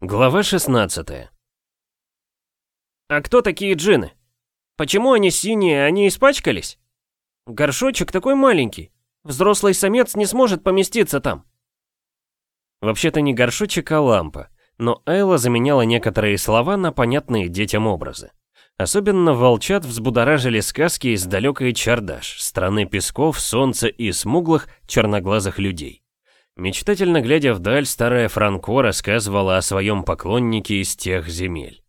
Глава 16 «А кто такие джины? Почему они синие, они испачкались? Горшочек такой маленький. Взрослый самец не сможет поместиться там». Вообще-то не горшочек, а лампа, но Айла заменяла некоторые слова на понятные детям образы. Особенно волчат взбудоражили сказки из далекой Чардаш, страны песков, солнца и смуглых, черноглазых людей. Мечтательно глядя вдаль, старая Франко рассказывала о своем поклоннике из тех земель.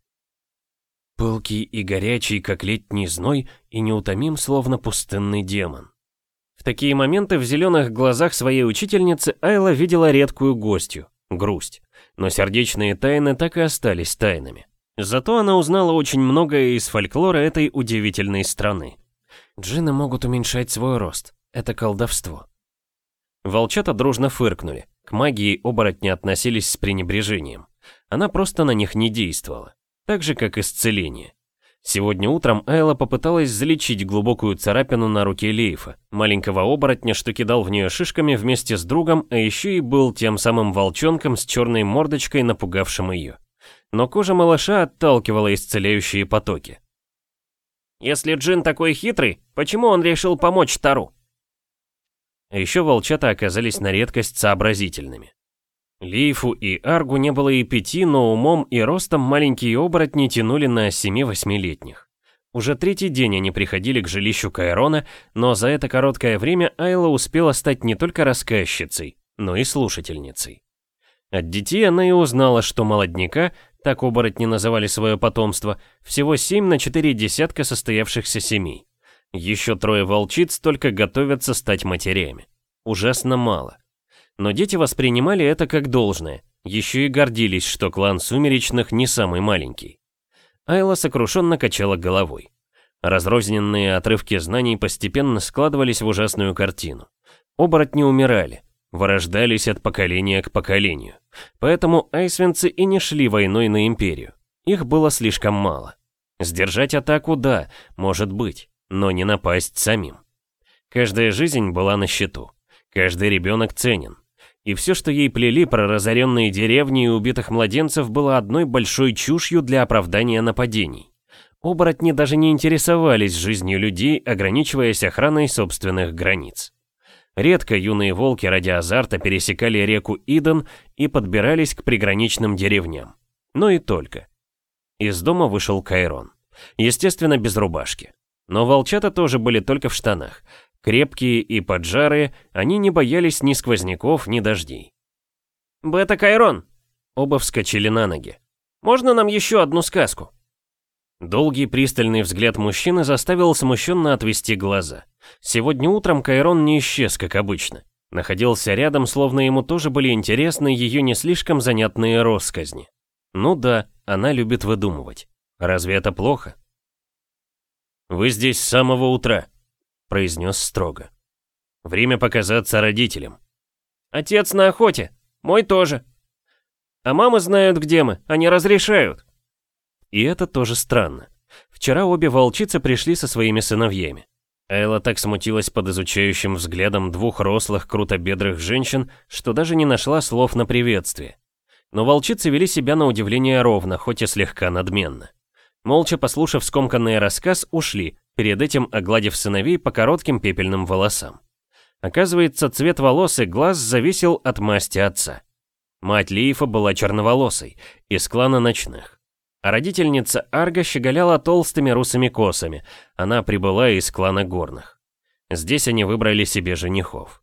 Пылкий и горячий, как летний зной, и неутомим, словно пустынный демон. В такие моменты в зеленых глазах своей учительницы Айла видела редкую гостью — грусть. Но сердечные тайны так и остались тайнами. Зато она узнала очень многое из фольклора этой удивительной страны. Джины могут уменьшать свой рост. Это колдовство. Волчата дружно фыркнули. К магии оборотни относились с пренебрежением. Она просто на них не действовала. Так же, как исцеление. Сегодня утром Айла попыталась залечить глубокую царапину на руке Лейфа, маленького оборотня, что кидал в нее шишками вместе с другом, а еще и был тем самым волчонком с черной мордочкой, напугавшим ее но кожа малыша отталкивала исцеляющие потоки. «Если Джин такой хитрый, почему он решил помочь Тару?» А еще волчата оказались на редкость сообразительными. Лейфу и Аргу не было и пяти, но умом и ростом маленькие оборотни тянули на 7-8-летних. Уже третий день они приходили к жилищу Кайрона, но за это короткое время Айла успела стать не только рассказчицей, но и слушательницей. От детей она и узнала, что молодняка так оборотни называли свое потомство, всего семь на четыре десятка состоявшихся семей. Еще трое волчиц только готовятся стать матерями. Ужасно мало. Но дети воспринимали это как должное, еще и гордились, что клан Сумеречных не самый маленький. Айла сокрушенно качала головой. Разрозненные отрывки знаний постепенно складывались в ужасную картину. Оборотни умирали, вырождались от поколения к поколению. Поэтому айсвенцы и не шли войной на империю. Их было слишком мало. Сдержать атаку, да, может быть, но не напасть самим. Каждая жизнь была на счету. Каждый ребенок ценен. И все, что ей плели про разоренные деревни и убитых младенцев, было одной большой чушью для оправдания нападений. Оборотни даже не интересовались жизнью людей, ограничиваясь охраной собственных границ. Редко юные волки ради азарта пересекали реку Иден и подбирались к приграничным деревням. Но и только. Из дома вышел Кайрон. Естественно, без рубашки. Но волчата тоже были только в штанах. Крепкие и поджарые, они не боялись ни сквозняков, ни дождей. «Бета Кайрон!» Оба вскочили на ноги. «Можно нам еще одну сказку?» Долгий пристальный взгляд мужчины заставил смущенно отвести глаза. Сегодня утром Кайрон не исчез, как обычно. Находился рядом, словно ему тоже были интересны ее не слишком занятные россказни. Ну да, она любит выдумывать. Разве это плохо? «Вы здесь с самого утра», — произнес строго. «Время показаться родителям». «Отец на охоте. Мой тоже. А мамы знают, где мы. Они разрешают». И это тоже странно. Вчера обе волчицы пришли со своими сыновьями. Элла так смутилась под изучающим взглядом двух рослых, крутобедрых женщин, что даже не нашла слов на приветствие. Но волчицы вели себя на удивление ровно, хоть и слегка надменно. Молча послушав скомканный рассказ, ушли, перед этим огладив сыновей по коротким пепельным волосам. Оказывается, цвет волос и глаз зависел от масти отца. Мать Лиефа была черноволосой, из клана ночных. А родительница Арга щеголяла толстыми русыми косами. Она прибыла из клана горных. Здесь они выбрали себе женихов.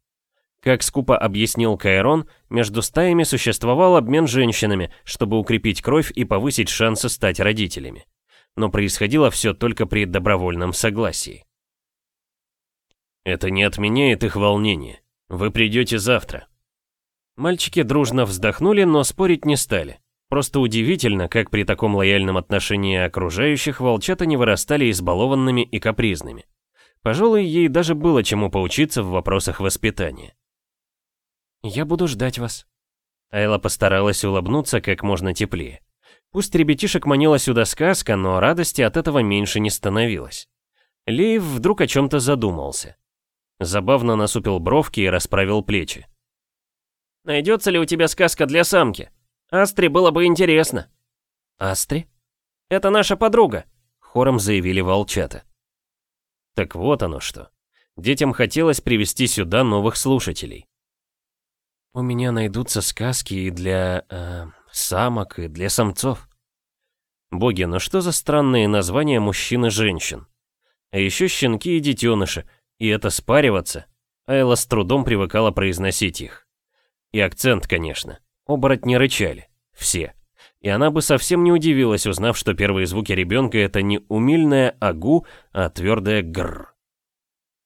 Как скупо объяснил Кайрон, между стаями существовал обмен женщинами, чтобы укрепить кровь и повысить шансы стать родителями. Но происходило все только при добровольном согласии. «Это не отменяет их волнение. Вы придете завтра». Мальчики дружно вздохнули, но спорить не стали. Просто удивительно, как при таком лояльном отношении окружающих волчата не вырастали избалованными и капризными. Пожалуй, ей даже было чему поучиться в вопросах воспитания. «Я буду ждать вас». Айла постаралась улыбнуться как можно теплее. Пусть ребятишек манила сюда сказка, но радости от этого меньше не становилось. Лейв вдруг о чем-то задумался. Забавно насупил бровки и расправил плечи. «Найдется ли у тебя сказка для самки?» Астре было бы интересно. Астре? Это наша подруга, хором заявили волчата. Так вот оно что. Детям хотелось привести сюда новых слушателей. У меня найдутся сказки и для... Э, самок, и для самцов. Боги, ну что за странные названия мужчин и женщин? А еще щенки и детеныши, и это спариваться. Айла с трудом привыкала произносить их. И акцент, конечно. Оборотни рычали. Все. И она бы совсем не удивилась, узнав, что первые звуки ребенка это не умильное агу, а твердое гр.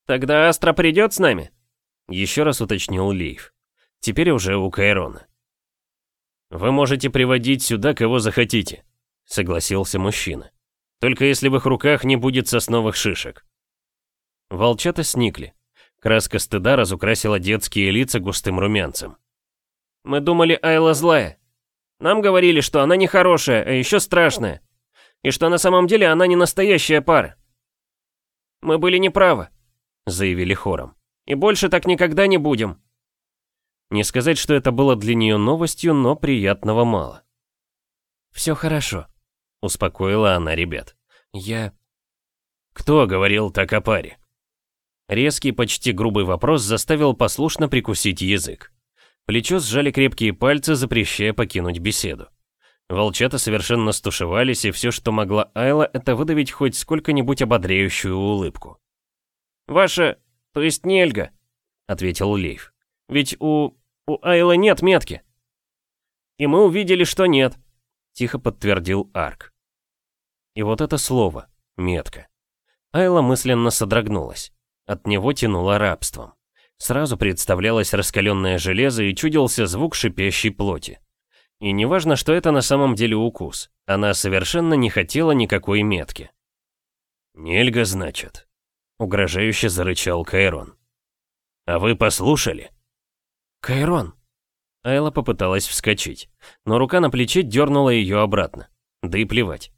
«Тогда Астра придет с нами?» Еще раз уточнил Лейв. Теперь уже у Кайрона. «Вы можете приводить сюда, кого захотите», — согласился мужчина. «Только если в их руках не будет сосновых шишек». Волчата сникли. Краска стыда разукрасила детские лица густым румянцем. «Мы думали, Айла злая. Нам говорили, что она нехорошая, а еще страшная. И что на самом деле она не настоящая пара. Мы были неправы», — заявили хором. «И больше так никогда не будем». Не сказать, что это было для нее новостью, но приятного мало. «Все хорошо», — успокоила она ребят. «Я...» «Кто говорил так о паре?» Резкий, почти грубый вопрос заставил послушно прикусить язык. Плечо сжали крепкие пальцы, запрещая покинуть беседу. Волчата совершенно стушевались, и все, что могла Айла, это выдавить хоть сколько-нибудь ободряющую улыбку. «Ваша... то есть Нельга», — ответил Лейв. «Ведь у... у Айлы нет метки». «И мы увидели, что нет», — тихо подтвердил Арк. И вот это слово «метка». Айла мысленно содрогнулась. От него тянуло рабством. Сразу представлялось раскаленное железо и чудился звук шипящей плоти. И неважно, что это на самом деле укус. Она совершенно не хотела никакой метки. «Нельга, значит», — угрожающе зарычал Кайрон. «А вы послушали?» «Кайрон!» Айла попыталась вскочить, но рука на плече дернула ее обратно. Да и плевать.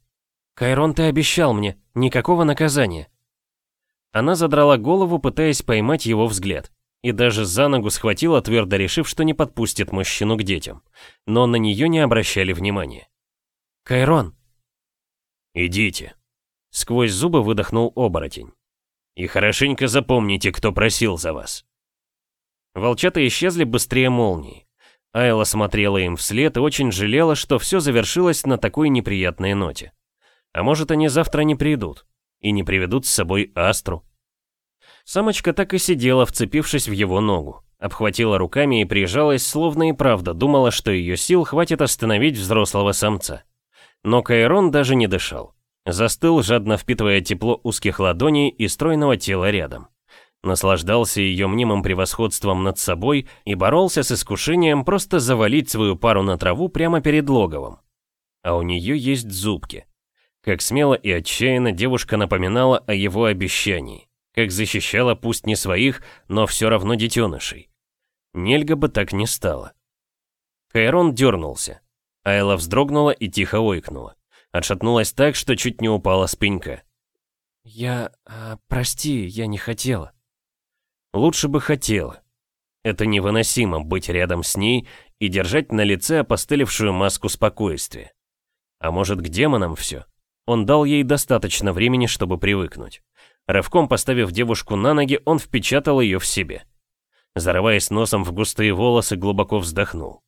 «Кайрон, ты обещал мне, никакого наказания». Она задрала голову, пытаясь поймать его взгляд, и даже за ногу схватила, твердо решив, что не подпустит мужчину к детям. Но на нее не обращали внимания. «Кайрон!» «Идите!» Сквозь зубы выдохнул оборотень. «И хорошенько запомните, кто просил за вас». Волчата исчезли быстрее молнии. Айла смотрела им вслед и очень жалела, что все завершилось на такой неприятной ноте. А может, они завтра не придут и не приведут с собой Астру. Самочка так и сидела, вцепившись в его ногу, обхватила руками и прижалась, словно и правда думала, что ее сил хватит остановить взрослого самца. Но Кайрон даже не дышал. Застыл, жадно впитывая тепло узких ладоней и стройного тела рядом. Наслаждался ее мнимым превосходством над собой и боролся с искушением просто завалить свою пару на траву прямо перед логовом. А у нее есть зубки. Как смело и отчаянно девушка напоминала о его обещании, как защищала пусть не своих, но все равно детенышей. Нельга бы так не стало. Кайрон дернулся. Айла вздрогнула и тихо ойкнула. Отшатнулась так, что чуть не упала с пенька. «Я... А, прости, я не хотела». Лучше бы хотела. Это невыносимо быть рядом с ней и держать на лице опостылевшую маску спокойствия. А может, к демонам все? Он дал ей достаточно времени, чтобы привыкнуть. Рывком поставив девушку на ноги, он впечатал ее в себе. Зарываясь носом в густые волосы, глубоко вздохнул.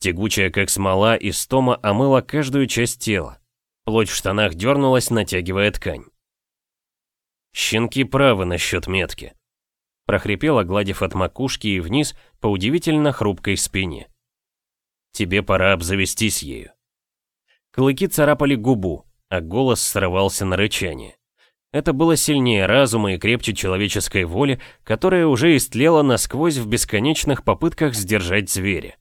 Тягучая, как смола, истома омыла каждую часть тела. Плоть в штанах дернулась, натягивая ткань. «Щенки правы насчет метки», — прохрипела, гладив от макушки и вниз по удивительно хрупкой спине. «Тебе пора обзавестись ею». Клыки царапали губу, а голос срывался на рычание. Это было сильнее разума и крепче человеческой воли, которая уже истлела насквозь в бесконечных попытках сдержать зверя.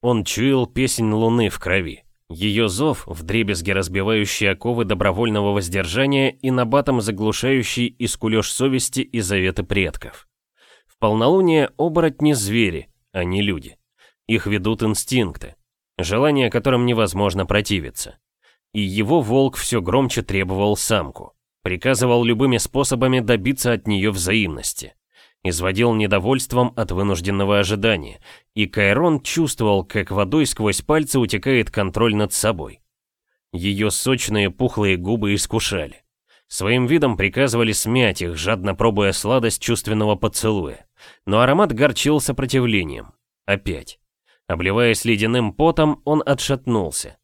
Он чуял песнь луны в крови. Ее зов, вдребезги разбивающий оковы добровольного воздержания и набатом заглушающий искулеж совести и заветы предков. В полнолуние оборотни звери, а не люди. Их ведут инстинкты, желания которым невозможно противиться. И его волк все громче требовал самку. Приказывал любыми способами добиться от нее взаимности. Изводил недовольством от вынужденного ожидания, и Кайрон чувствовал, как водой сквозь пальцы утекает контроль над собой. Ее сочные пухлые губы искушали. Своим видом приказывали смять их, жадно пробуя сладость чувственного поцелуя. Но аромат горчил сопротивлением. Опять. Обливаясь ледяным потом, он отшатнулся.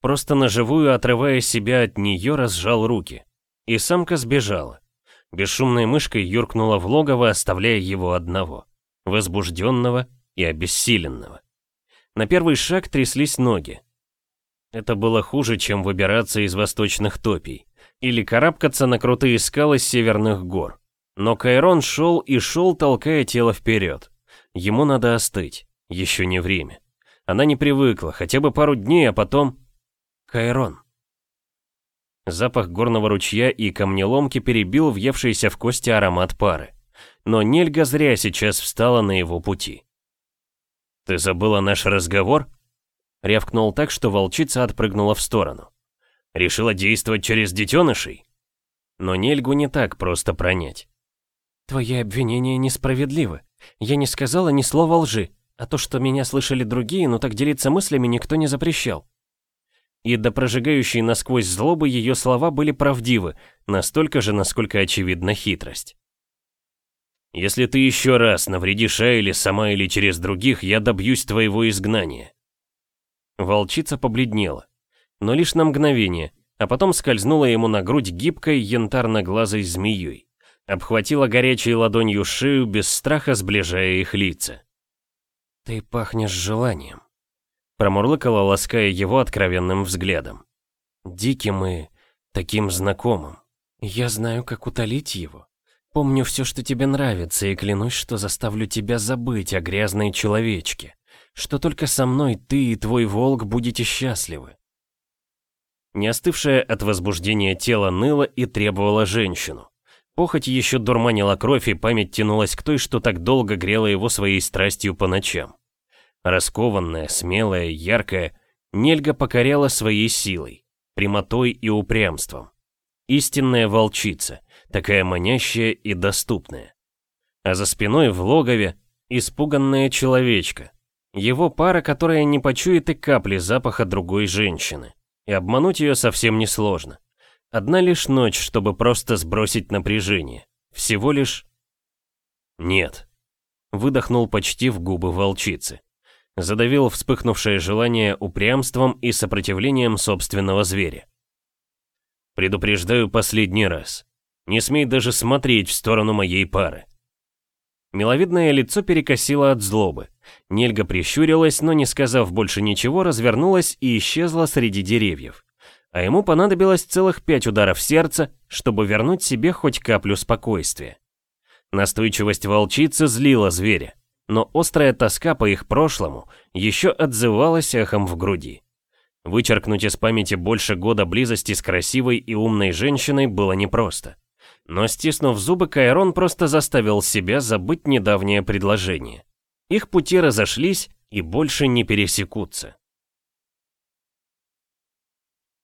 Просто наживую, отрывая себя от нее, разжал руки. И самка сбежала. Бесшумной мышкой юркнула в логово, оставляя его одного. Возбужденного и обессиленного. На первый шаг тряслись ноги. Это было хуже, чем выбираться из восточных топий. Или карабкаться на крутые скалы северных гор. Но Кайрон шел и шел, толкая тело вперед. Ему надо остыть. Еще не время. Она не привыкла, хотя бы пару дней, а потом... Кайрон. Запах горного ручья и камнеломки перебил въевшийся в кости аромат пары. Но Нельга зря сейчас встала на его пути. «Ты забыла наш разговор?» Рявкнул так, что волчица отпрыгнула в сторону. «Решила действовать через детенышей?» Но Нельгу не так просто пронять. «Твои обвинения несправедливы. Я не сказала ни слова лжи, а то, что меня слышали другие, но так делиться мыслями никто не запрещал и до прожигающей насквозь злобы ее слова были правдивы, настолько же, насколько очевидна хитрость. «Если ты еще раз навредишь Айле сама или через других, я добьюсь твоего изгнания». Волчица побледнела, но лишь на мгновение, а потом скользнула ему на грудь гибкой янтарно-глазой змеей, обхватила горячей ладонью шею, без страха сближая их лица. «Ты пахнешь желанием», Промурлыкала, лаская его откровенным взглядом. Диким и таким знакомым. Я знаю, как утолить его. Помню все, что тебе нравится, и клянусь, что заставлю тебя забыть о грязной человечке. Что только со мной ты и твой волк будете счастливы. Не остывшее от возбуждения тело ныло и требовало женщину. Похоть еще дурманила кровь, и память тянулась к той, что так долго грела его своей страстью по ночам. Раскованная, смелая, яркая, Нельга покоряла своей силой, прямотой и упрямством. Истинная волчица, такая манящая и доступная. А за спиной в логове испуганная человечка, его пара, которая не почует и капли запаха другой женщины. И обмануть ее совсем несложно. Одна лишь ночь, чтобы просто сбросить напряжение. Всего лишь... Нет. Выдохнул почти в губы волчицы задавил вспыхнувшее желание упрямством и сопротивлением собственного зверя. «Предупреждаю последний раз. Не смей даже смотреть в сторону моей пары». Миловидное лицо перекосило от злобы. Нельга прищурилась, но не сказав больше ничего, развернулась и исчезла среди деревьев. А ему понадобилось целых пять ударов сердца, чтобы вернуть себе хоть каплю спокойствия. Настойчивость волчицы злила зверя но острая тоска по их прошлому еще отзывалась эхом в груди. Вычеркнуть из памяти больше года близости с красивой и умной женщиной было непросто. Но стиснув зубы, Кайрон просто заставил себя забыть недавнее предложение. Их пути разошлись и больше не пересекутся.